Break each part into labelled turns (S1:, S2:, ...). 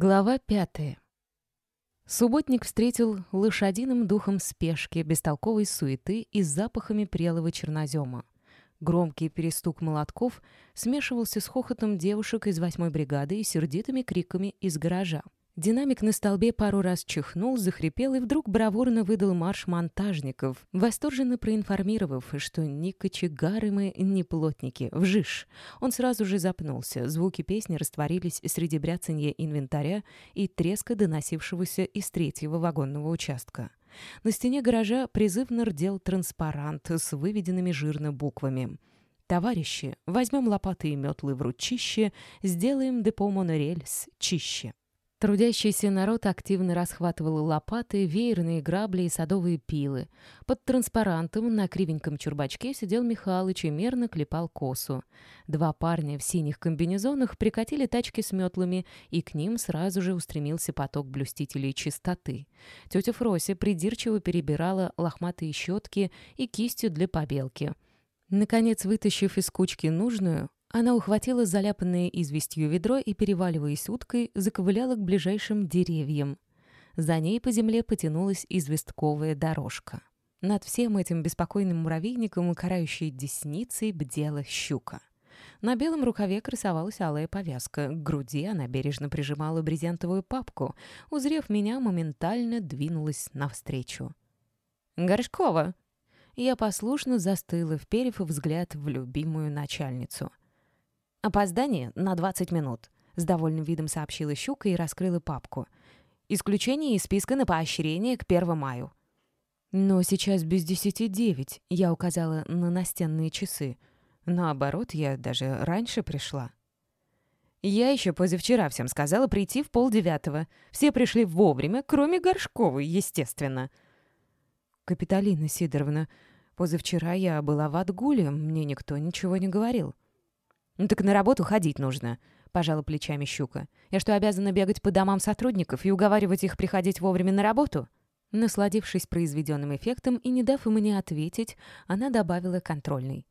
S1: Глава пятая. Субботник встретил лошадиным духом спешки, бестолковой суеты и запахами прелого чернозема. Громкий перестук молотков смешивался с хохотом девушек из восьмой бригады и сердитыми криками из гаража. Динамик на столбе пару раз чихнул, захрипел и вдруг бравурно выдал марш монтажников, восторженно проинформировав, что ни кочегары мы, ни плотники, вжиж. Он сразу же запнулся, звуки песни растворились среди бряцанья инвентаря и треска, доносившегося из третьего вагонного участка. На стене гаража призывно рдел транспарант с выведенными жирно буквами. «Товарищи, возьмем лопаты и метлы в ручище, сделаем депо монорельс чище». Трудящийся народ активно расхватывал лопаты, веерные грабли и садовые пилы. Под транспарантом на кривеньком чурбачке сидел Михалыч и мерно клепал косу. Два парня в синих комбинезонах прикатили тачки с метлами, и к ним сразу же устремился поток блюстителей чистоты. Тетя Фрося придирчиво перебирала лохматые щетки и кистью для побелки. Наконец, вытащив из кучки нужную, она ухватила заляпанное известью ведро и, переваливаясь уткой, заковыляла к ближайшим деревьям. За ней по земле потянулась известковая дорожка. Над всем этим беспокойным муравейником, карающей десницей, бдела щука. На белом рукаве красовалась алая повязка. К груди она бережно прижимала брезентовую папку. Узрев меня, моментально двинулась навстречу. «Горшкова!» Я послушно застыла, вперев взгляд в любимую начальницу. «Опоздание на 20 минут», — с довольным видом сообщила Щука и раскрыла папку. «Исключение из списка на поощрение к 1 маю». «Но сейчас без десяти девять», — я указала на настенные часы. Наоборот, я даже раньше пришла. Я еще позавчера всем сказала прийти в полдевятого. Все пришли вовремя, кроме Горшковой, естественно. Капиталина Сидоровна, позавчера я была в отгуле, мне никто ничего не говорил. «Ну так на работу ходить нужно», — пожала плечами Щука. «Я что, обязана бегать по домам сотрудников и уговаривать их приходить вовремя на работу?» Насладившись произведенным эффектом и не дав мне ответить, она добавила контрольный.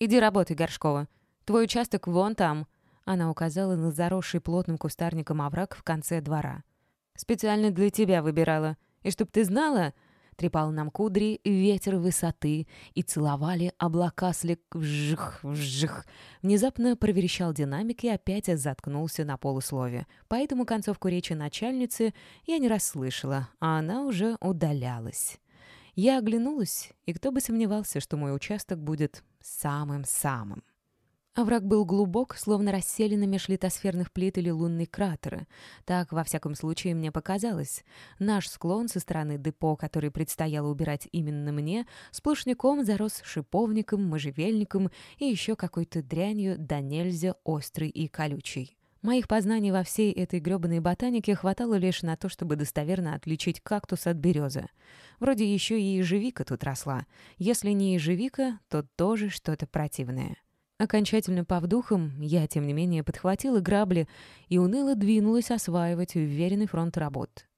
S1: «Иди работай, Горшкова. Твой участок вон там». Она указала на заросший плотным кустарником овраг в конце двора. «Специально для тебя выбирала. И чтоб ты знала, трепал нам кудри ветер высоты, и целовали облака слег вжих, вжих. Внезапно проверещал динамик и опять заткнулся на полуслове. Поэтому концовку речи начальницы я не расслышала, а она уже удалялась. Я оглянулась, и кто бы сомневался, что мой участок будет самым-самым. Овраг был глубок, словно расселены меж литосферных плит или лунный кратер. Так, во всяком случае, мне показалось. Наш склон со стороны депо, который предстояло убирать именно мне, сплошняком зарос шиповником, можжевельником и еще какой-то дрянью да нельзя острый и колючий. Моих познаний во всей этой грёбаной ботанике хватало лишь на то, чтобы достоверно отличить кактус от березы. Вроде еще и ежевика тут росла. Если не ежевика, то тоже что-то противное. Окончательно повдухом, я, тем не менее, подхватила грабли и уныло двинулась осваивать уверенный фронт работ.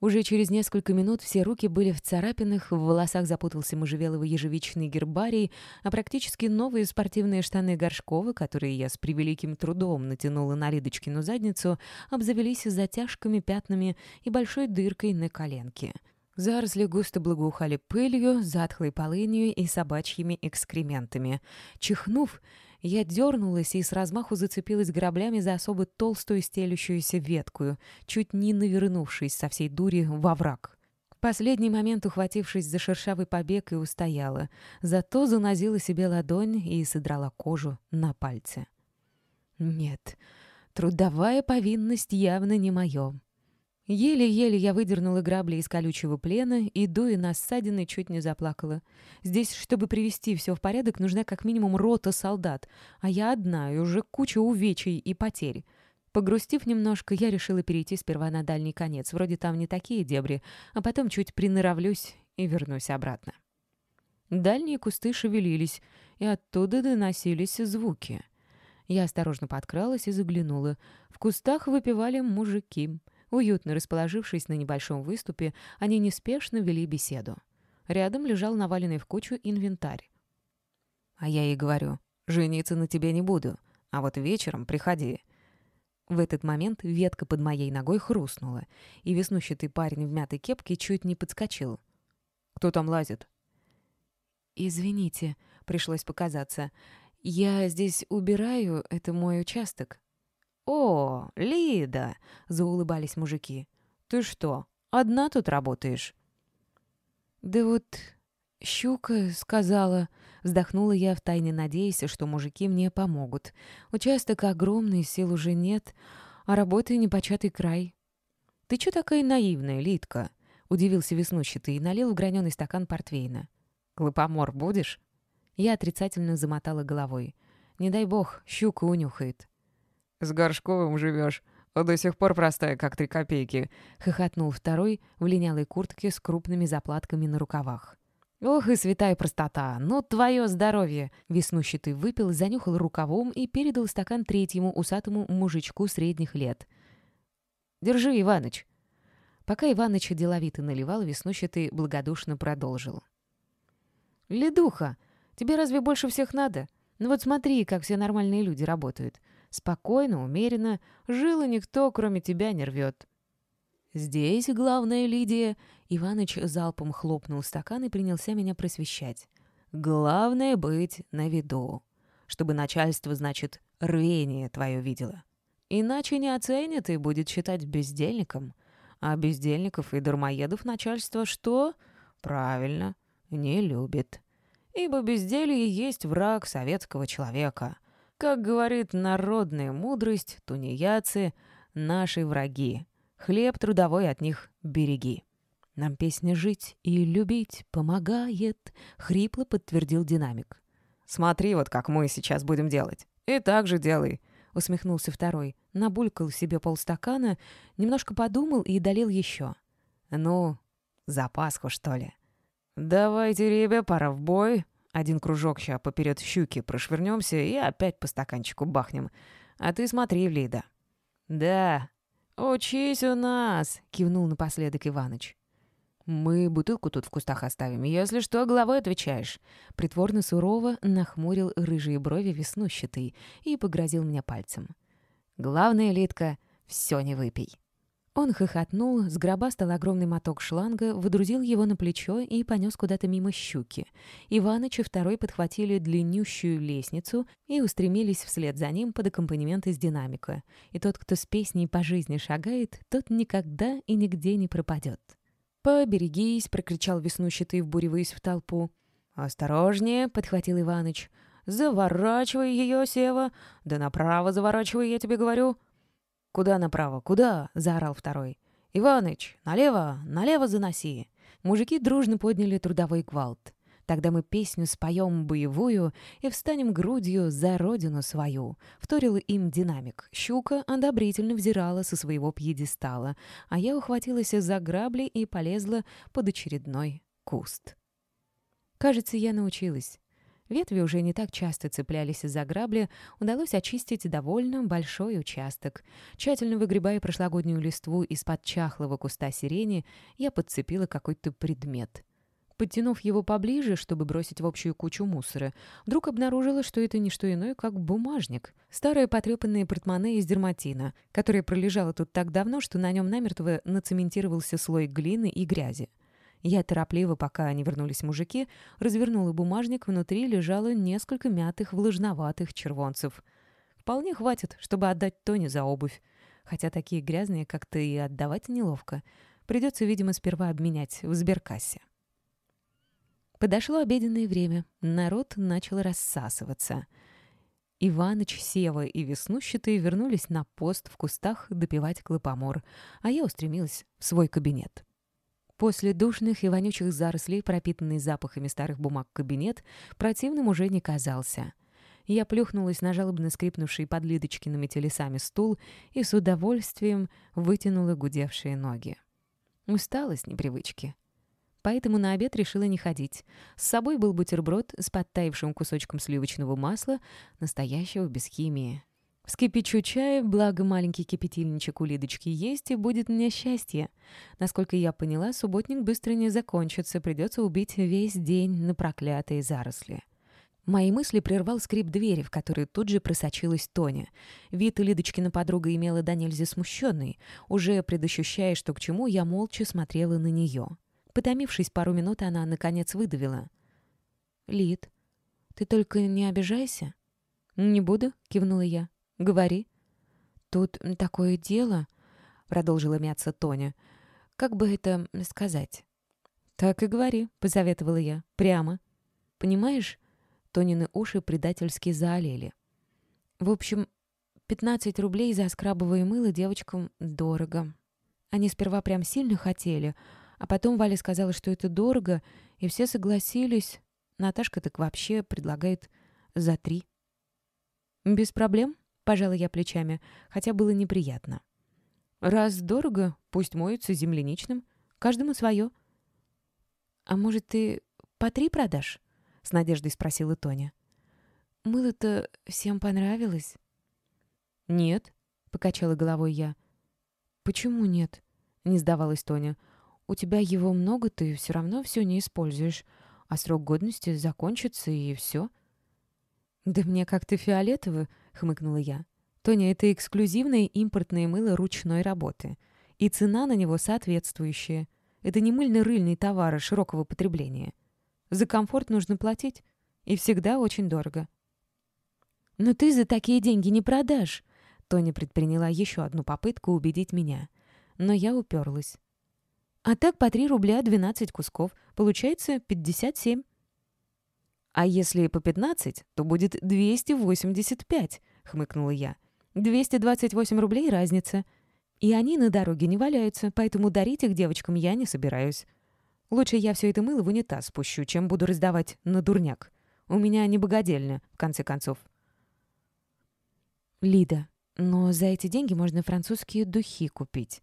S1: Уже через несколько минут все руки были в царапинах, в волосах запутался можжевеловый ежевичный гербарий, а практически новые спортивные штаны Горшкова, которые я с превеликим трудом натянула на Лидочкину задницу, обзавелись затяжками, пятнами и большой дыркой на коленке — Заросли густо благоухали пылью, затхлой полынью и собачьими экскрементами. Чихнув, я дернулась и с размаху зацепилась граблями за особо толстую стелющуюся ветку, чуть не навернувшись со всей дури во враг. Последний момент, ухватившись за шершавый побег, и устояла. Зато занозила себе ладонь и содрала кожу на пальце. Нет, трудовая повинность явно не моё. Еле-еле я выдернула грабли из колючего плена и, дуя на ссадины, чуть не заплакала. Здесь, чтобы привести все в порядок, нужна как минимум рота солдат, а я одна, и уже куча увечий и потерь. Погрустив немножко, я решила перейти сперва на дальний конец, вроде там не такие дебри, а потом чуть приноровлюсь и вернусь обратно. Дальние кусты шевелились, и оттуда доносились звуки. Я осторожно подкралась и заглянула. В кустах выпивали мужики — Уютно расположившись на небольшом выступе, они неспешно вели беседу. Рядом лежал наваленный в кучу инвентарь. «А я ей говорю, жениться на тебе не буду, а вот вечером приходи». В этот момент ветка под моей ногой хрустнула, и веснущатый парень в мятой кепке чуть не подскочил. «Кто там лазит?» «Извините», — пришлось показаться. «Я здесь убираю, это мой участок».
S2: «О, Лида!» — заулыбались мужики. «Ты что, одна тут работаешь?»
S1: «Да вот щука сказала...» Вздохнула я, втайне надеясь, что мужики мне помогут. Участок огромный, сил уже нет, а работы непочатый край.
S2: «Ты чё такая наивная, Лидка?» — удивился веснущатый и налил в граненый стакан портвейна. «Клопомор будешь?»
S1: Я отрицательно замотала головой. «Не дай бог, щука унюхает».
S2: «С Горшковым живешь, а до сих пор простая, как три копейки», —
S1: хохотнул второй в линялой куртке с крупными заплатками на рукавах. «Ох и святая простота! Ну, твое здоровье!» Веснущатый выпил, занюхал рукавом и передал стакан третьему усатому мужичку средних лет. «Держи, Иваныч!» Пока Иваныч деловито наливал, Веснущатый благодушно продолжил. «Ледуха, тебе разве больше всех надо? Ну вот смотри, как все нормальные люди работают. Спокойно, умеренно, жилы никто, кроме тебя, не рвет. «Здесь главное, Лидия...» Иваныч залпом хлопнул стакан и принялся меня просвещать. «Главное быть на виду. Чтобы начальство, значит, рвение твое видело. Иначе не оценит и будет считать бездельником. А бездельников и дармоедов начальство что? Правильно, не любит. Ибо безделье есть враг советского человека. Как говорит народная мудрость, тунеядцы — наши враги. Хлеб трудовой от них береги. Нам песня «Жить и любить» помогает, — хрипло подтвердил динамик.
S2: «Смотри, вот как мы сейчас будем делать. И так же делай», —
S1: усмехнулся второй. Набулькал себе полстакана, немножко подумал и долил еще. «Ну, за Пасху, что ли?» «Давайте, ребя, пора в бой. Один кружок ща поперед щуки прошвырнемся и опять по стаканчику бахнем. А ты смотри, Лида». «Да, «Учись у нас!» — кивнул напоследок Иваныч. «Мы бутылку тут в кустах оставим, если что, головой отвечаешь». Притворно сурово нахмурил рыжие брови веснущатый и погрозил меня пальцем. «Главное, Литка, все не выпей». Он хохотнул, сгробастал огромный моток шланга, выдрузил его на плечо и понес куда-то мимо щуки. Иваныч и второй подхватили длиннющую лестницу и устремились вслед за ним под аккомпанемент из динамика. И тот, кто с песней по жизни шагает, тот никогда и нигде не пропадет. «Поберегись!» — прокричал веснущатый, вбуриваясь в толпу. «Осторожнее!» — подхватил Иваныч. «Заворачивай ее, Сева! Да направо заворачивай, я тебе говорю!» «Куда направо? Куда?» — заорал второй. «Иваныч, налево, налево заноси!» Мужики дружно подняли трудовой гвалт. Тогда мы песню споем боевую и встанем грудью за родину свою. Вторил им динамик. Щука одобрительно взирала со своего пьедестала, а я ухватилась за грабли и полезла под очередной куст. Кажется, я научилась. Ветви уже не так часто цеплялись за грабли, удалось очистить довольно большой участок. Тщательно выгребая прошлогоднюю листву из-под чахлого куста сирени, я подцепила какой-то предмет. Подтянув его поближе, чтобы бросить в общую кучу мусора, вдруг обнаружила, что это не что иное, как бумажник. Старое потрепанное портмоне из дерматина, которое пролежало тут так давно, что на нем намертво нацементировался слой глины и грязи. Я торопливо, пока они вернулись мужики, развернула бумажник, внутри лежало несколько мятых влажноватых червонцев. Вполне хватит, чтобы отдать Тони за обувь. Хотя такие грязные как-то и отдавать неловко. Придется, видимо, сперва обменять в сберкассе. Подошло обеденное время. Народ начал рассасываться. Иваныч, Сева и Веснущатый вернулись на пост в кустах допивать клопомор, а я устремилась в свой кабинет. После душных и вонючих зарослей, пропитанный запахами старых бумаг кабинет, противным уже не казался. Я плюхнулась на жалобно скрипнувший под Лидочкиными телесами стул и с удовольствием вытянула гудевшие ноги. Устала с непривычки. Поэтому на обед решила не ходить. С собой был бутерброд с подтаившим кусочком сливочного масла, настоящего без химии. Вскипячу чая, благо маленький кипятильничек у Лидочки есть, и будет мне счастье. Насколько я поняла, субботник быстро не закончится, придется убить весь день на проклятые заросли. Мои мысли прервал скрип двери, в которой тут же просочилась Тоня. Вид Лидочкина подруга имела до нельзя смущенный. Уже предощущая, что к чему, я молча смотрела на нее. Потомившись пару минут, она, наконец, выдавила. «Лид, ты только не обижайся». «Не буду», — кивнула я. «Говори». «Тут такое дело», — продолжила мяться Тоня. «Как бы это сказать?» «Так и говори», — посоветовала я. «Прямо». «Понимаешь, Тонины уши предательски заолели. В общем, 15 рублей за скрабовое мыло девочкам дорого. Они сперва прям сильно хотели, а потом Валя сказала, что это дорого, и все согласились. Наташка так вообще предлагает за три. «Без проблем», — пожала я плечами, хотя было неприятно. «Раз дорого, пусть моются земляничным. Каждому свое». «А может, ты по три продашь?» — с надеждой спросила Тоня. «Мыло-то всем понравилось?» «Нет», — покачала головой я. «Почему нет?» — не сдавалась Тоня. «У тебя его много, ты все равно все не используешь, а срок годности закончится, и все». «Да мне как-то фиолетово», — хмыкнула я. «Тоня, это эксклюзивное импортное мыло ручной работы. И цена на него соответствующая. Это не мыльно-рыльный товар широкого потребления. За комфорт нужно платить. И всегда очень дорого. «Но ты за такие деньги не продашь!» Тоня предприняла еще одну попытку убедить меня. Но я уперлась. «А так по 3 рубля 12 кусков. Получается 57». «А если по 15, то будет 285», — хмыкнула я. «228 рублей разница. И они на дороге не валяются, поэтому дарить их девочкам я не собираюсь. Лучше я все это мыло в унитаз спущу, чем буду раздавать на дурняк. У меня не богадельня, в конце концов. Лида, но за эти деньги можно французские духи купить.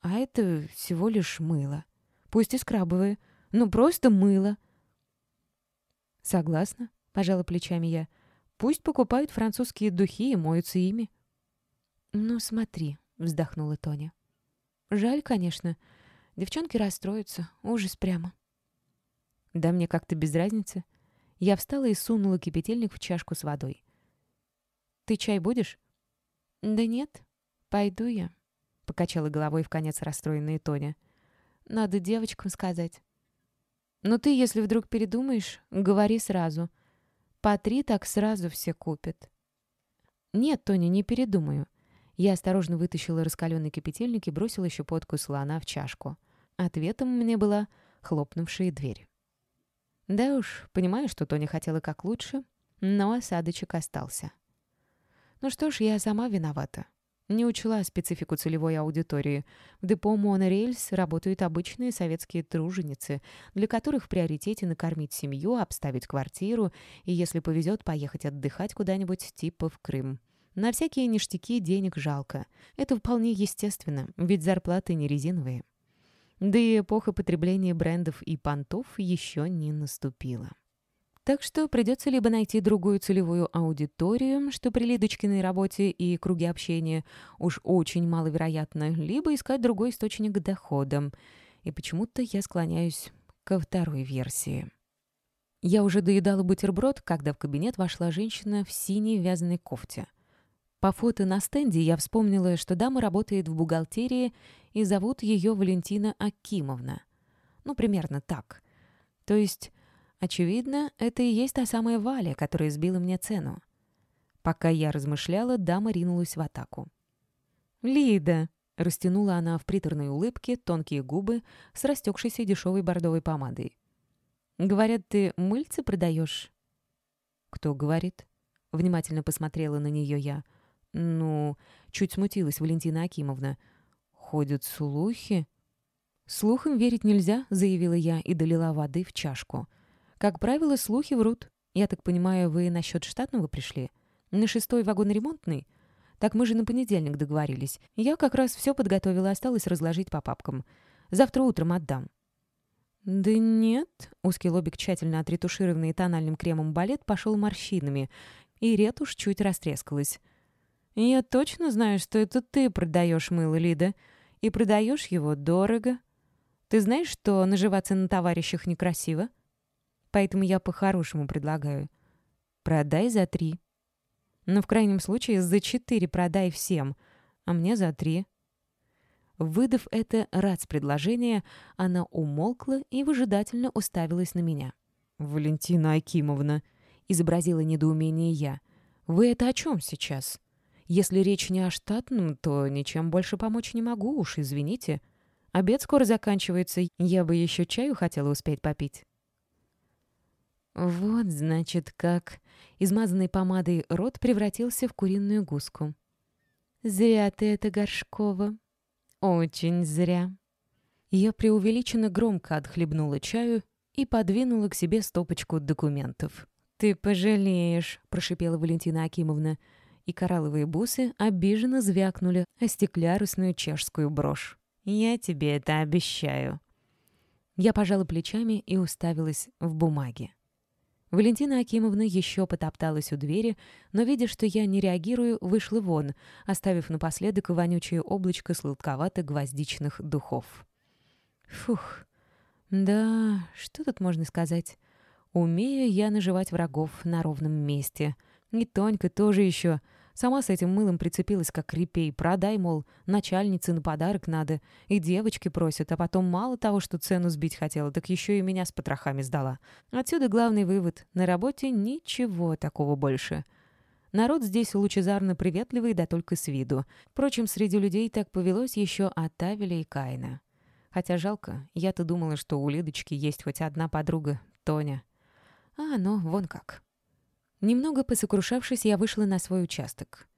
S1: А это всего лишь мыло. Пусть и скрабовые, но просто мыло. Согласна, пожала плечами я. Пусть покупают французские духи и моются ими. Ну, смотри, вздохнула Тоня. Жаль, конечно, — Девчонки расстроятся. Ужас прямо. Да мне как-то без разницы. Я встала и сунула кипятильник в чашку с водой. «Ты чай будешь?» «Да нет, пойду я», — покачала головой в конец расстроенная Тоня. «Надо девочкам сказать». «Но ты, если вдруг передумаешь, говори сразу. По три так сразу все купят». «Нет, Тоня, не передумаю». Я осторожно вытащила раскаленный кипятильник и бросила щепотку слона в чашку. Ответом мне была хлопнувшая дверь. Да уж, понимаю, что Тоня хотела как лучше, но осадочек остался. Ну что ж, я сама виновата. Не учла специфику целевой аудитории. В депо «Монорельс» работают обычные советские труженицы, для которых в приоритете накормить семью, обставить квартиру и, если повезет, поехать отдыхать куда-нибудь типа в Крым. На всякие ништяки денег жалко. Это вполне естественно, ведь зарплаты не резиновые. Да и эпоха потребления брендов и понтов еще не наступила. Так что придется либо найти другую целевую аудиторию, что при Лидочкиной работе и круге общения уж очень маловероятно, либо искать другой источник дохода. И почему-то я склоняюсь ко второй версии. Я уже доедала бутерброд, когда в кабинет вошла женщина в синей вязаной кофте. По фото на стенде я вспомнила, что дама работает в бухгалтерии и зовут ее Валентина Акимовна. Ну, примерно так. То есть, очевидно, это и есть та самая Валя, которая сбила мне цену. Пока я размышляла, дама ринулась в атаку. «Лида!» — растянула она в приторной улыбке тонкие губы с растекшейся дешевой бордовой помадой. «Говорят, ты мыльцы продаешь?» «Кто говорит?» — внимательно посмотрела на нее я — «Ну...» — чуть смутилась Валентина Акимовна. «Ходят слухи...» «Слухам верить нельзя», — заявила я и долила воды в чашку. «Как правило, слухи врут. Я так понимаю, вы насчет штатного пришли? На шестой вагон-ремонтный? Так мы же на понедельник договорились. Я как раз все подготовила, осталось разложить по папкам. Завтра утром отдам». «Да нет», — узкий лобик, тщательно отретушированный тональным кремом балет, пошел морщинами, и ретушь чуть растрескалась. «Я точно знаю, что это ты продаешь мыло, Лида, и продаешь его дорого. Ты знаешь, что наживаться на товарищах некрасиво? Поэтому я по-хорошему предлагаю.
S2: продай за три. Ну, в крайнем случае, за четыре продай всем, а мне за три. Выдав это рац-предложение, она умолкла и выжидательно уставилась на меня. «Валентина Акимовна», — изобразила недоумение я, — «вы это о чем сейчас? Если речь не о штатном, то ничем больше помочь не могу, уж извините. Обед скоро заканчивается, я бы еще чаю хотела успеть попить». Вот, значит, как измазанный помадой рот превратился в куриную гуску. «Зря ты это, Горшкова», очень зря. Я преувеличенно громко отхлебнула чаю и подвинула к себе стопочку документов. «Ты пожалеешь», — прошипела Валентина Акимовна, и коралловые бусы обиженно звякнули о стеклярусную чешскую брошь. «Я тебе это обещаю». Я пожала плечами и уставилась в бумаге. Валентина Акимовна еще потопталась у двери, но, видя, что я не реагирую, вышла вон, оставив напоследок вонючее облачко сладковато-гвоздичных духов. Фух. Да, что тут можно сказать? Умею я наживать врагов на ровном месте. И Тонька тоже еще Сама с этим мылом прицепилась, как репей. Продай, мол, начальнице на подарок надо. И девочки просят, а потом мало того, что цену сбить хотела, так еще и меня с потрохами сдала. Отсюда главный вывод. На работе ничего такого больше. Народ здесь лучезарно приветливый, да только с виду. Впрочем, среди людей так повелось еще от Авеля и Каина. Хотя жалко, я-то думала, что у Лидочки есть хоть одна подруга, Тоня. А оно вон как. Немного посокрушавшись, я вышла на свой участок.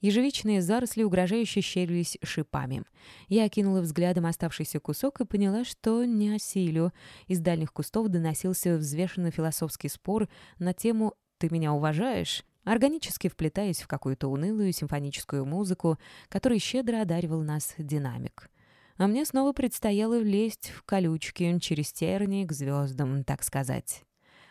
S2: Ежевичные заросли угрожающе щелились шипами. Я окинула взглядом оставшийся кусок и поняла, что не осилю. Из дальних кустов доносился взвешенный философский спор на тему «Ты меня уважаешь?», органически вплетаясь в какую-то унылую симфоническую музыку, которой щедро одаривал нас динамик. А мне снова предстояло влезть в колючки через терни к звездам, так сказать.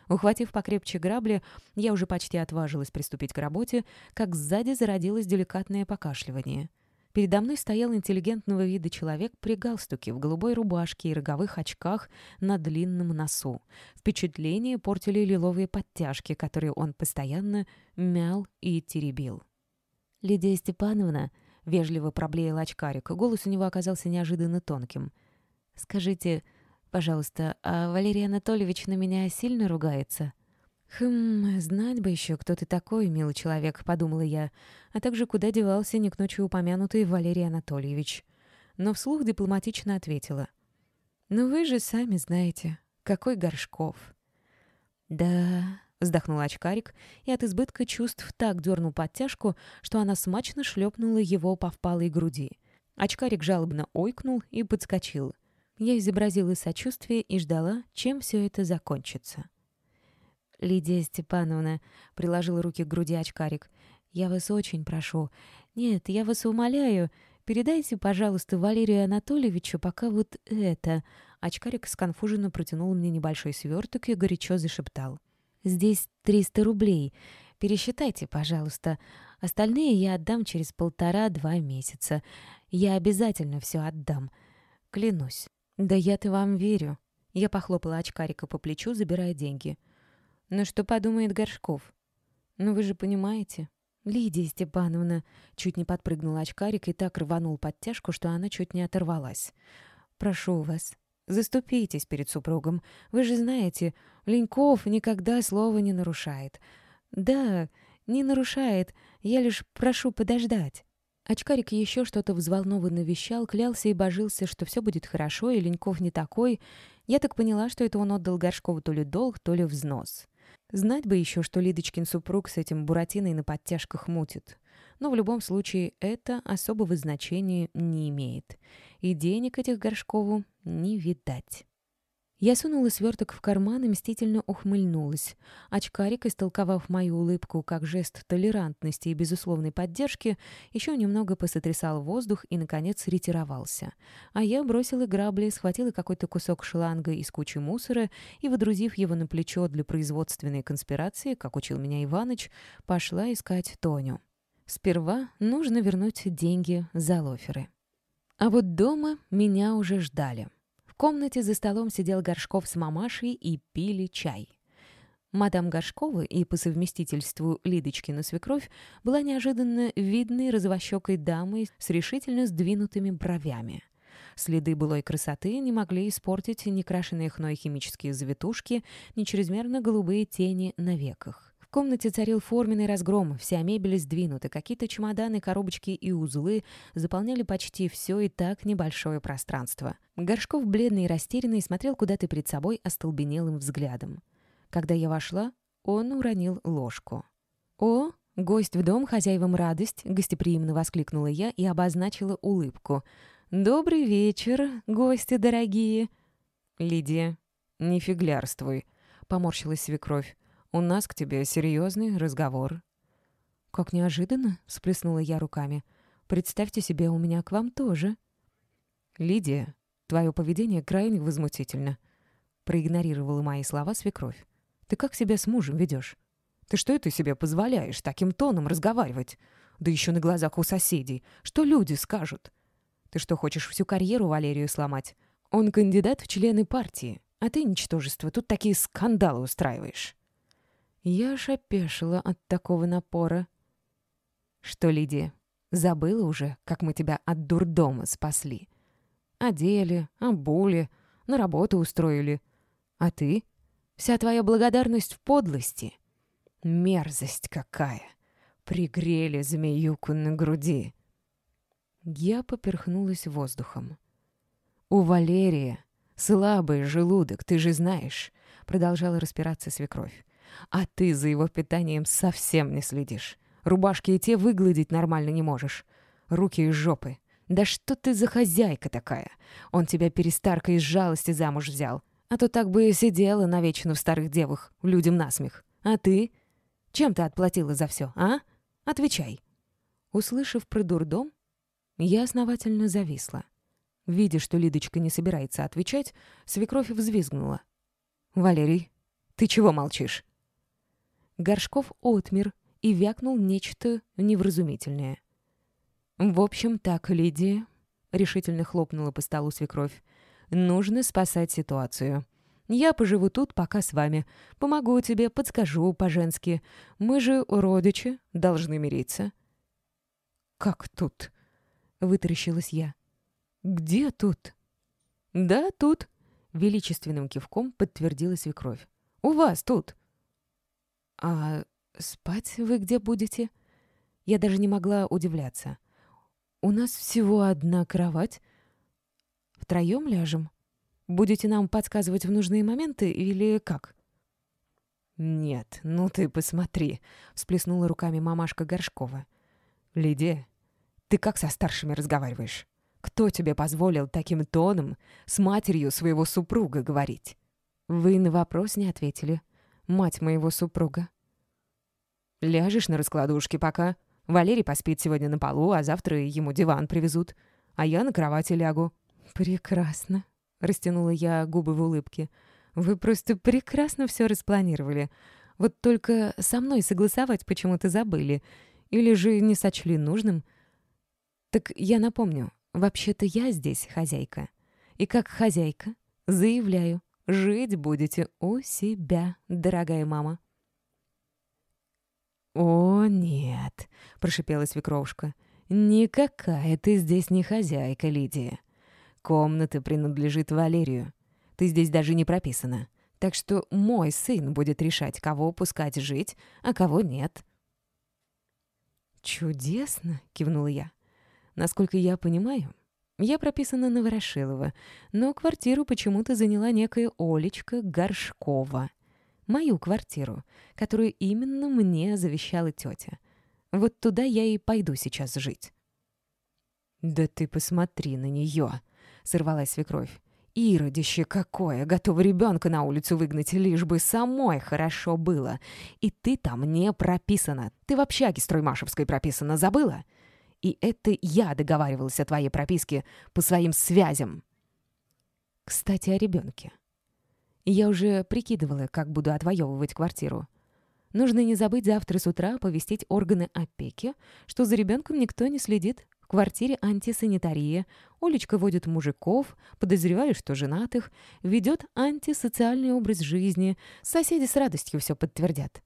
S2: Ухватив покрепче грабли, я уже почти отважилась приступить к работе, как сзади зародилось деликатное покашливание. Передо мной стоял интеллигентного вида человек при галстуке, в голубой рубашке и роговых очках на длинном носу. Впечатление портили лиловые подтяжки, которые он постоянно мял и теребил. «Лидия Степановна», — вежливо проблеял очкарик, голос у него оказался неожиданно тонким. «Скажите, Пожалуйста, а Валерий Анатольевич на меня сильно ругается?» «Хм, знать бы еще, кто ты такой, милый человек», — подумала я, а также куда девался не к ночи упомянутый Валерий Анатольевич. Но вслух дипломатично ответила. «Ну вы же сами знаете, какой Горшков». «Да», — вздохнул очкарик и от избытка чувств так дернул подтяжку, что она смачно шлепнула его по впалой груди. Очкарик жалобно ойкнул и подскочил. Я изобразила сочувствие и ждала, чем все это закончится. «Лидия Степановна», — приложила руки к груди очкарик, — «я вас очень прошу. Нет, я вас умоляю, передайте, пожалуйста, Валерию Анатольевичу пока вот это». Очкарик сконфуженно протянул мне небольшой сверток и горячо зашептал. «Здесь 300 рублей. Пересчитайте, пожалуйста. Остальные я отдам через полтора-два месяца. Я обязательно все отдам. Клянусь». «Да я-то вам верю». Я похлопала очкарика по плечу, забирая деньги. «Ну что подумает Горшков?» «Ну вы же понимаете». «Лидия Степановна...» Чуть не подпрыгнул очкарик и так рванул подтяжку, что она чуть не оторвалась. «Прошу вас, заступитесь перед супругом. Вы же знаете, Леньков никогда слова не нарушает». «Да, не нарушает. Я лишь прошу подождать». Очкарик еще что-то взволнованно вещал, клялся и божился, что все будет хорошо, и Леньков не такой. Я так поняла, что это он отдал Горшкову то ли долг, то ли взнос. Знать бы еще, что Лидочкин супруг с этим Буратиной на подтяжках мутит. Но в любом случае это особого значения не имеет. И денег этих Горшкову не видать. Я сунула сверток в карман и мстительно ухмыльнулась. Очкарик, истолковав мою улыбку как жест толерантности и безусловной поддержки, еще немного посотрясал воздух и, наконец, ретировался. А я бросила грабли, схватила какой-то кусок шланга из кучи мусора и, водрузив его на плечо для производственной конспирации, как учил меня Иваныч, пошла искать Тоню. Сперва нужно вернуть деньги за лоферы. А вот дома меня уже ждали комнате за столом сидел Горшков с мамашей и пили чай. Мадам Горшкова и по совместительству Лидочкина свекровь была неожиданно видной розовощекой дамой с решительно сдвинутыми бровями. Следы былой красоты не могли испортить ни крашеные хной химические завитушки, ни чрезмерно голубые тени на веках. В комнате царил форменный разгром, вся мебель сдвинута, какие-то чемоданы, коробочки и узлы заполняли почти все и так небольшое пространство. Горшков, бледный и растерянный, смотрел куда-то перед собой остолбенелым взглядом. Когда я вошла, он уронил ложку. «О, гость в дом, хозяевам радость!» — гостеприимно воскликнула я и обозначила улыбку. «Добрый вечер, гости дорогие!» «Лидия, не фиглярствуй!» — поморщилась свекровь. «У нас к тебе серьезный разговор». «Как неожиданно!» — всплеснула я руками. «Представьте себе, у меня к вам тоже». «Лидия, твое поведение крайне возмутительно», — проигнорировала мои слова свекровь. Ты как себя с мужем ведешь? Ты что это себе позволяешь таким тоном разговаривать? Да еще на глазах у соседей. Что люди скажут? Ты что, хочешь всю карьеру Валерию сломать? Он кандидат в члены партии, а ты, ничтожество, тут такие скандалы устраиваешь. Я аж опешила от такого напора. Что, Лидия, забыла уже, как мы тебя от дурдома спасли? Одели, обули, на работу устроили. А ты Вся твоя благодарность в подлости. Мерзость какая! Пригрели змеюку на груди. Я поперхнулась воздухом. «У Валерия слабый желудок, ты же знаешь», — продолжала распираться свекровь. «А ты за его питанием совсем не следишь. Рубашки и те выгладить нормально не можешь. Руки из жопы. Да что ты за хозяйка такая? Он тебя перестарка из жалости замуж взял. А то так бы и сидела навечно в старых девах, людям насмех. А ты? Чем ты отплатила за все, а? Отвечай». Услышав про дурдом, я основательно зависла. Видя, что Лидочка не собирается отвечать, свекровь взвизгнула. «Валерий, ты чего молчишь?» Горшков отмер и вякнул нечто невразумительное. «В общем, так, Лидия», — решительно хлопнула по столу свекровь, Нужно спасать ситуацию. Я поживу тут пока с вами. Помогу тебе, подскажу по-женски. Мы же, родичи, должны мириться». «Как тут?» — вытаращилась я. «Где тут?» «Да, тут», — величественным кивком подтвердила свекровь. «У вас тут». «А спать вы где будете?» Я даже не могла удивляться. «У нас всего одна кровать, Втроем ляжем? Будете нам подсказывать в нужные моменты или как?» «Нет, ну ты посмотри», — всплеснула руками мамашка Горшкова. «Лидия, ты как со старшими разговариваешь? Кто тебе позволил таким тоном с матерью своего супруга говорить?» «Вы на вопрос не ответили. Мать моего супруга». «Ляжешь на раскладушке пока. Валерий поспит сегодня на полу, а завтра ему диван привезут. А я на кровати лягу. «Прекрасно», — растянула я губы в улыбке. «Вы просто прекрасно все распланировали. Вот только со мной согласовать почему-то забыли. Или же не сочли нужным. Так я напомню, вообще-то я здесь хозяйка. И как хозяйка заявляю, жить будете у себя, дорогая мама». «О, нет», — прошипела свекровушка. «Никакая ты здесь не хозяйка, Лидия. Комната принадлежит Валерию. Ты здесь даже не прописана. Так что мой сын будет решать, кого пускать жить, а кого нет». «Чудесно!» — кивнула я. «Насколько я понимаю, я прописана на Ворошилова, но квартиру почему-то заняла некая Олечка Горшкова. Мою квартиру, которую именно мне завещала тетя. Вот туда я и пойду сейчас жить». «Да ты посмотри на нее!» — сорвалась свекровь. «Иродище какое! Готова ребенка на улицу выгнать, лишь бы самой хорошо было. И ты там не прописана. Ты в общаге Строймашевской прописана, забыла? И это я договаривалась о твоей прописке по своим связям». Кстати, о ребенке. Я уже прикидывала, как буду отвоевывать квартиру. Нужно не забыть завтра с утра оповестить органы опеки, что за ребенком никто не следит, квартире антисанитария, Олечка водит мужиков, подозреваю, что женатых, ведет антисоциальный образ жизни. Соседи с радостью все подтвердят.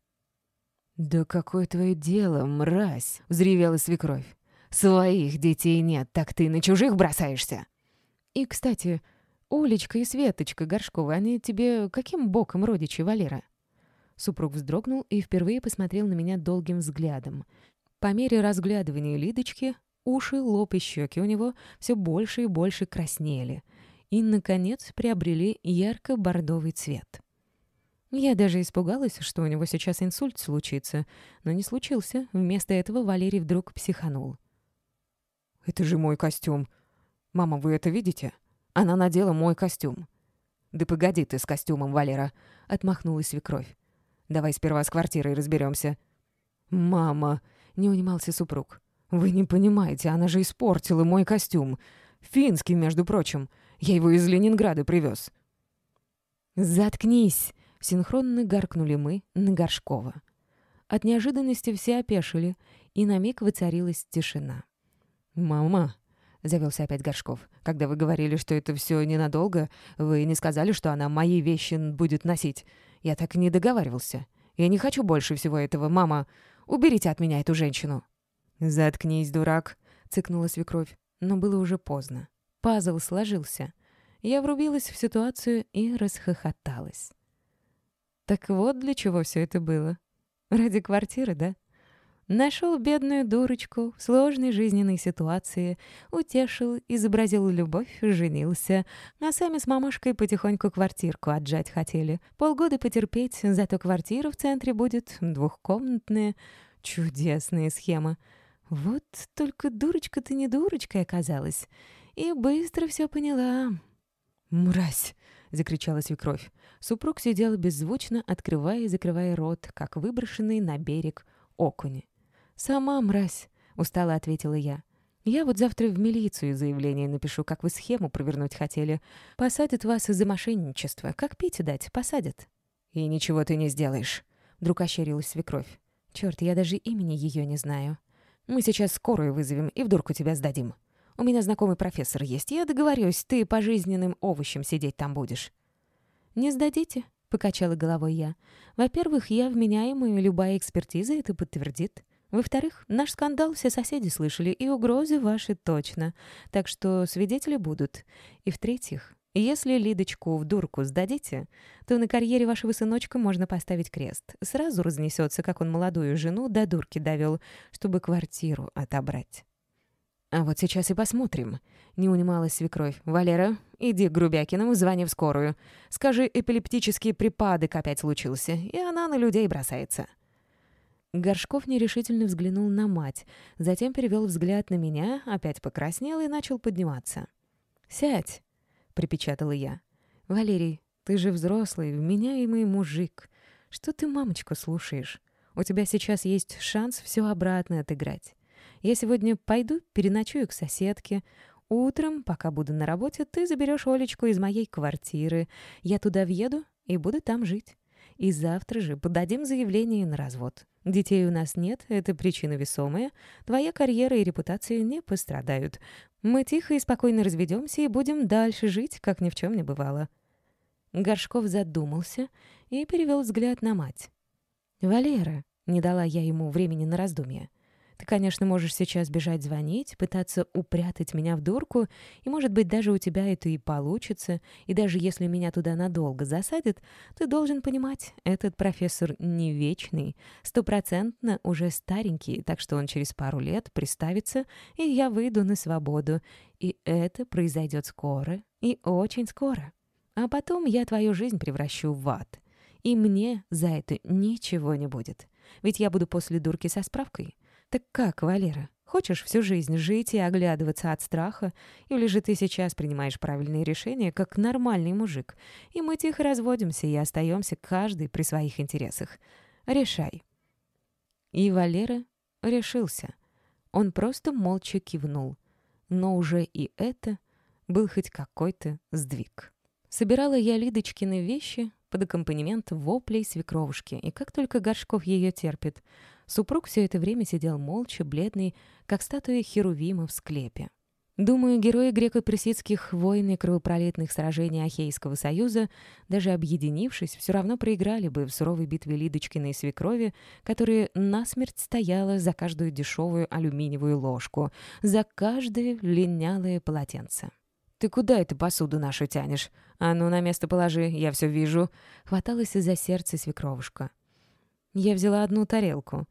S1: «Да какое твое дело, мразь!» — взревела свекровь. «Своих детей нет, так ты на чужих бросаешься!»
S2: «И, кстати, Олечка и Светочка Горшковы, они тебе каким боком родичи, Валера?» Супруг вздрогнул и впервые посмотрел на меня долгим взглядом. По мере разглядывания Лидочки уши, лоб и щеки у него все больше и больше краснели и, наконец, приобрели ярко-бордовый цвет. Я даже испугалась, что у него сейчас инсульт случится, но не случился. Вместо этого Валерий вдруг психанул.
S1: «Это же мой костюм. Мама, вы это видите? Она надела мой костюм». «Да погоди ты с костюмом, Валера», — отмахнулась свекровь. «Давай сперва с квартирой разберемся». «Мама», — не унимался супруг. «Вы не понимаете, она же испортила мой костюм. Финский, между прочим. Я его из Ленинграда привез».
S2: «Заткнись!» Синхронно гаркнули мы на Горшкова. От неожиданности все опешили, и на миг воцарилась тишина.
S1: «Мама», — завелся опять Горшков, «когда вы говорили, что это все ненадолго, вы не сказали, что она мои вещи будет носить. Я так и не договаривался. Я не хочу больше всего этого. Мама, уберите от меня эту женщину».
S2: «Заткнись, дурак», — цыкнула свекровь. Но было уже поздно. Пазл сложился. Я врубилась в ситуацию и расхохоталась. Так вот для чего все это было. Ради квартиры, да? Нашел бедную дурочку в сложной жизненной ситуации, утешил, изобразил любовь, женился, а сами с мамушкой потихоньку квартирку отжать хотели. Полгода потерпеть, зато квартира в центре будет двухкомнатная. Чудесная схема. Вот только дурочка-то не дурочкой оказалась. И быстро все поняла.
S1: «Мразь!» — закричала свекровь.
S2: Супруг сидел беззвучно, открывая и закрывая рот, как выброшенный на берег окуни. «Сама мразь», — устало ответила я. «Я вот завтра в милицию заявление напишу, как вы схему провернуть хотели. Посадят вас из-за мошенничества. Как пить дать, посадят».
S1: «И ничего ты не сделаешь», — вдруг ощерилась свекровь.
S2: «Черт, я даже имени ее не знаю.
S1: Мы сейчас скорую вызовем и в дурку тебя сдадим. У меня знакомый профессор есть. Я договорюсь, ты пожизненным овощем сидеть там будешь».
S2: «Не сдадите», — покачала головой я. «Во-первых, я вменяемая, любая экспертиза это подтвердит. Во-вторых, наш скандал все соседи слышали, и угрозы ваши точно. Так что свидетели будут. И в-третьих, если Лидочку в дурку сдадите, то на карьере вашего сыночка можно поставить крест. Сразу разнесется, как он молодую жену до дурки довел, чтобы квартиру отобрать.
S1: «А вот сейчас и посмотрим», — не унималась свекровь. «Валера, иди к Грубякиному, звони в скорую. Скажи, эпилептический припадок опять случился, и она на людей бросается».
S2: Горшков нерешительно взглянул на мать, затем перевел взгляд на меня, опять покраснел и начал подниматься. «Сядь», — припечатала я. «Валерий, ты же взрослый, вменяемый мужик. Что ты мамочку слушаешь? У тебя сейчас есть шанс все обратно отыграть. Я сегодня пойду, переночую к соседке. Утром, пока буду на работе, ты заберешь Олечку из моей квартиры. Я туда въеду и буду там жить. И завтра же подадим заявление на развод. Детей у нас нет, это причина весомая. Твоя карьера и репутация не пострадают. Мы тихо и спокойно разведемся и будем дальше жить, как ни в чем не бывало». Горшков задумался и перевел взгляд на мать. «Валера», — не дала я ему времени на раздумье, — ты, конечно, можешь сейчас бежать звонить, пытаться упрятать меня в дурку, и, может быть, даже у тебя это и получится, и даже если меня туда надолго засадят, ты должен понимать, этот профессор не вечный, стопроцентно уже старенький, так что он через пару лет приставится, и я выйду на свободу. И это произойдет скоро, и очень скоро. А потом я твою жизнь превращу в ад. И мне за это ничего не будет. Ведь я буду после дурки со справкой. «Так как, Валера? Хочешь всю жизнь жить и оглядываться от страха? Или же ты сейчас принимаешь правильные решения, как нормальный мужик, и мы тихо разводимся и остаемся каждый при своих интересах? Решай». И Валера решился. Он просто молча кивнул. Но уже и это был хоть какой-то сдвиг. Собирала я Лидочкины вещи под аккомпанемент воплей свекровушки, и как только Горшков ее терпит —
S1: Супруг все это время сидел молча, бледный, как статуя Херувима в склепе. Думаю, герои греко-персидских войн и кровопролитных сражений Ахейского союза, даже объединившись, все равно проиграли бы в суровой битве Лидочкиной свекрови, которая насмерть стояла за каждую дешевую алюминиевую ложку, за каждое линялое полотенце. «Ты куда эту посуду нашу тянешь? А ну, на место положи, я все вижу!» Хваталась из-за сердца свекровушка. Я взяла одну тарелку.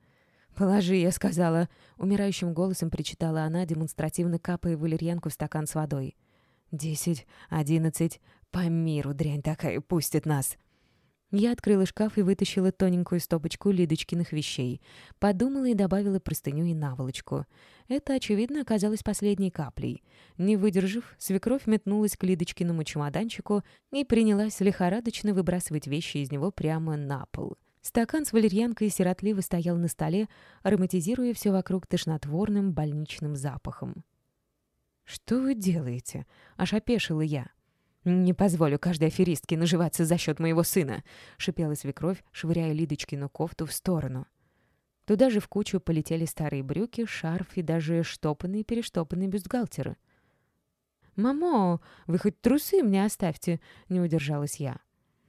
S1: «Положи», — я сказала. Умирающим голосом причитала она, демонстративно капая валерьянку в стакан с водой. «Десять, одиннадцать. По миру дрянь такая пустит нас». Я открыла шкаф и вытащила тоненькую стопочку Лидочкиных вещей. Подумала и добавила простыню и наволочку. Это, очевидно, оказалось последней каплей. Не выдержав, свекровь метнулась к Лидочкиному чемоданчику и принялась лихорадочно выбрасывать вещи из него прямо на пол. Стакан с валерьянкой сиротливо стоял на столе, ароматизируя все вокруг тошнотворным больничным запахом. «Что вы делаете?» — аж опешила я. «Не позволю каждой аферистке наживаться за счет моего сына», — шипела свекровь, швыряя Лидочкину кофту в сторону. Туда же в кучу полетели старые брюки, шарф и даже штопанные-перештопанные бюстгальтеры. «Мамо, вы хоть трусы мне оставьте», — не удержалась я.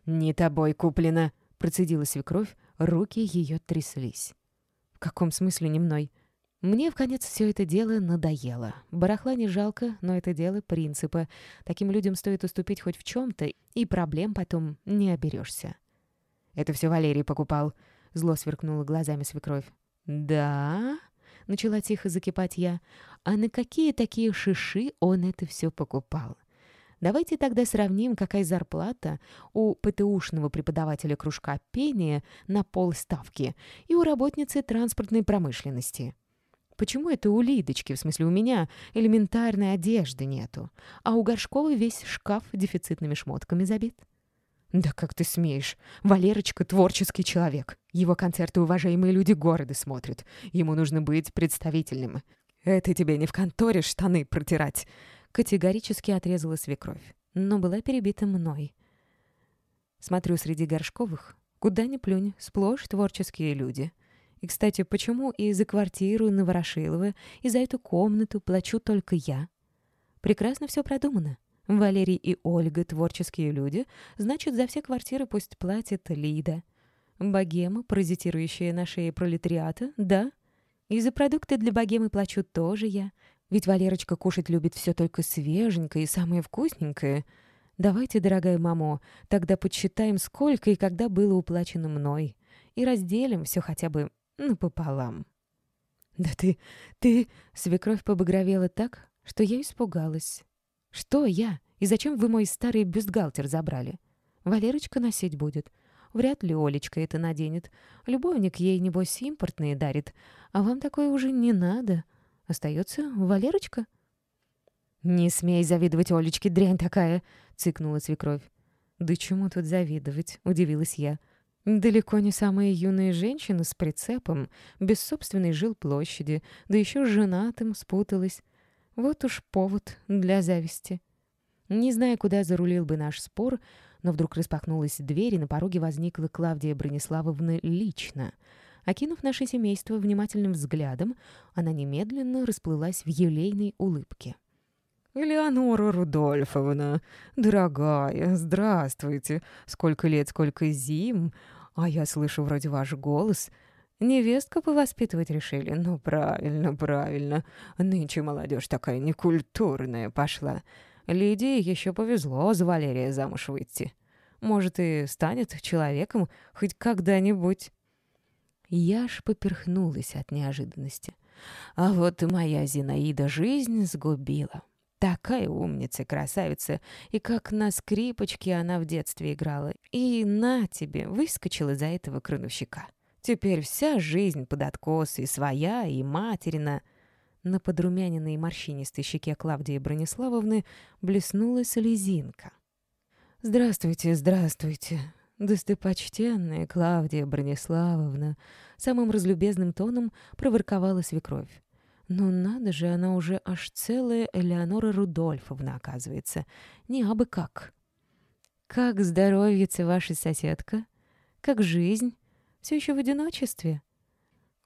S1: «Не тобой куплено», Процедила свекровь, руки ее тряслись. «В каком смысле не мной?» Мне, в конец, все это дело надоело. Барахла не жалко, но это дело принципа. Таким людям стоит уступить хоть в чем-то, и проблем потом не оберешься. «Это все Валерий покупал», — зло сверкнула глазами свекровь. «Да?» — начала тихо закипать я. «А на какие такие шиши он это все покупал?» Давайте тогда сравним, какая зарплата у ПТУшного преподавателя кружка пения на полставки и у работницы транспортной промышленности. Почему это у Лидочки, в смысле у меня, элементарной одежды нету, а у Горшкова весь шкаф дефицитными шмотками забит? Да как ты смеешь? Валерочка — творческий человек. Его концерты уважаемые люди города смотрят. Ему нужно быть представительным. Это тебе не в конторе штаны протирать категорически отрезала свекровь, но была перебита мной. Смотрю среди горшковых, куда ни плюнь, сплошь творческие люди. И, кстати, почему и за квартиру на Ворошилова, и за эту комнату плачу только я? Прекрасно все продумано. Валерий и Ольга — творческие люди, значит, за все квартиры пусть платит Лида. Богема, паразитирующая на шее пролетариата, да. И за продукты для богемы плачу тоже я. Ведь Валерочка кушать любит все только свеженькое и самое вкусненькое. Давайте, дорогая мамо, тогда подсчитаем, сколько и когда было уплачено мной. И разделим все хотя бы напополам. «Да ты... ты...» — свекровь побагровела так, что я испугалась. «Что я? И зачем вы мой старый бюстгальтер забрали? Валерочка носить будет. Вряд ли Олечка это наденет. Любовник ей, небось, импортные дарит. А вам такое уже не надо. Остается Валерочка. «Не смей завидовать Олечке, дрянь такая!» — цыкнула свекровь. «Да чему тут завидовать?» — удивилась я. «Далеко не самая юная женщина с прицепом, без собственной жилплощади, да еще женатым спуталась. Вот уж повод для зависти». Не зная, куда зарулил бы наш спор, но вдруг распахнулась дверь, и на пороге возникла Клавдия Брониславовна лично — Окинув наше семейство внимательным взглядом, она немедленно расплылась в елейной улыбке. «Элеонора Рудольфовна, дорогая, здравствуйте! Сколько лет, сколько зим! А я слышу вроде ваш голос. Невестку повоспитывать решили? Ну, правильно, правильно. Нынче молодежь такая некультурная пошла. Лидии еще повезло за Валерия замуж выйти. Может, и станет человеком хоть когда-нибудь». Я аж поперхнулась от неожиданности. А вот моя Зинаида жизнь сгубила. Такая умница, красавица, и как на скрипочке она в детстве играла. И на тебе, выскочила за этого крановщика. Теперь вся жизнь под откос, и своя, и материна. На подрумяненной морщинистой щеке Клавдии Брониславовны блеснула слезинка. «Здравствуйте, здравствуйте!» «Достопочтенная Клавдия Брониславовна», — самым разлюбезным тоном проворковала свекровь. «Ну надо же, она уже аж целая Элеонора Рудольфовна, оказывается. Не абы как». «Как здоровьется ваша соседка? Как жизнь? Все еще в одиночестве?»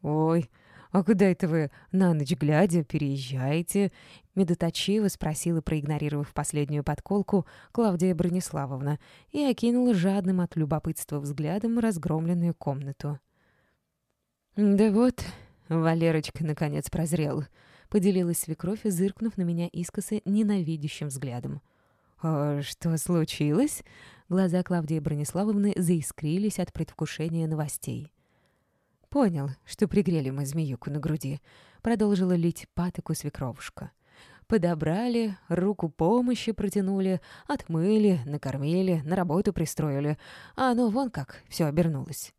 S2: «Ой, а куда это вы на ночь глядя переезжаете?» Медоточиво спросила, проигнорировав последнюю подколку, Клавдия Брониславовна и окинула жадным от любопытства взглядом разгромленную комнату. «Да вот, Валерочка наконец прозрел», — поделилась свекровь, зыркнув на меня искоса ненавидящим взглядом. «А что случилось?» Глаза Клавдии Брониславовны заискрились от предвкушения новостей. «Понял, что пригрели мы змеюку на груди», — продолжила лить патоку свекровушка. Подобрали, руку помощи протянули, отмыли, накормили, на работу пристроили. А оно вон как все обернулось.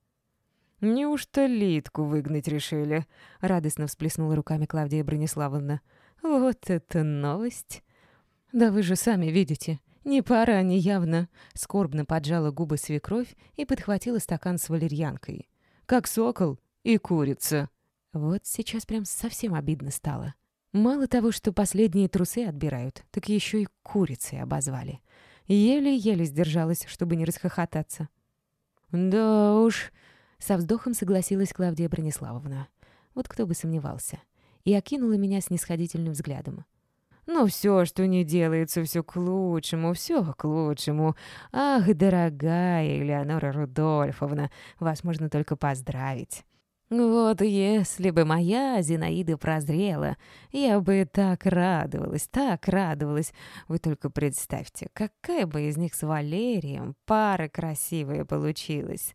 S2: «Неужто Литку выгнать решили?» — радостно всплеснула руками Клавдия Брониславовна. «Вот это новость!» «Да вы же сами видите, не пара они явно!» Скорбно поджала губы свекровь и подхватила стакан с валерьянкой. «Как сокол и курица!» Вот сейчас прям совсем обидно стало. Мало того, что последние трусы отбирают, так еще и курицей обозвали. Еле-еле сдержалась, чтобы не расхохотаться. «Да уж», — со вздохом согласилась Клавдия Брониславовна. Вот кто бы сомневался. И окинула меня снисходительным взглядом. «Ну, все, что не делается, все к лучшему, все к лучшему. Ах, дорогая Элеонора Рудольфовна, вас можно только поздравить». Вот если бы моя Зинаида прозрела, я бы так радовалась, так радовалась. Вы только представьте, какая бы из них с Валерием пара красивая получилась.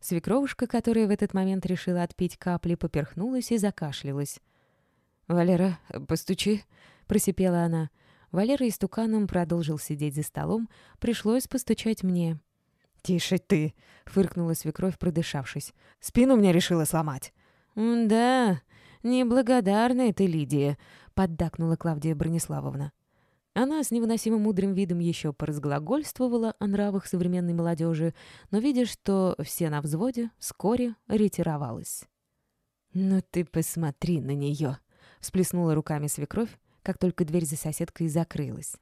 S2: Свекровушка, которая в этот момент решила отпить капли, поперхнулась и закашлялась. «Валера, постучи», — просипела она. Валера истуканом продолжил сидеть за столом, пришлось постучать мне. «Тише ты!» — фыркнула свекровь, продышавшись. «Спину мне решила сломать». «Да, неблагодарная ты, Лидия», — поддакнула Клавдия Брониславовна. Она с невыносимо мудрым видом еще поразглагольствовала о нравах современной молодежи, но, видя, что все на взводе, вскоре ретировалась. «Ну ты посмотри на нее!» — всплеснула руками свекровь, как только дверь за соседкой закрылась.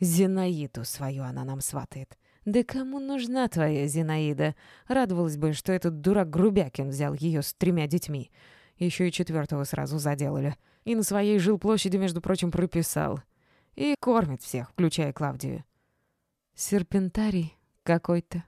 S2: «Зинаиду свою она нам сватает. «Да кому нужна твоя Зинаида? Радовалась бы, что этот дурак Грубякин взял ее с тремя детьми. Еще и четвертого сразу заделали. И на своей жилплощади, между прочим, прописал. И кормит всех, включая Клавдию». «Серпентарий какой-то»,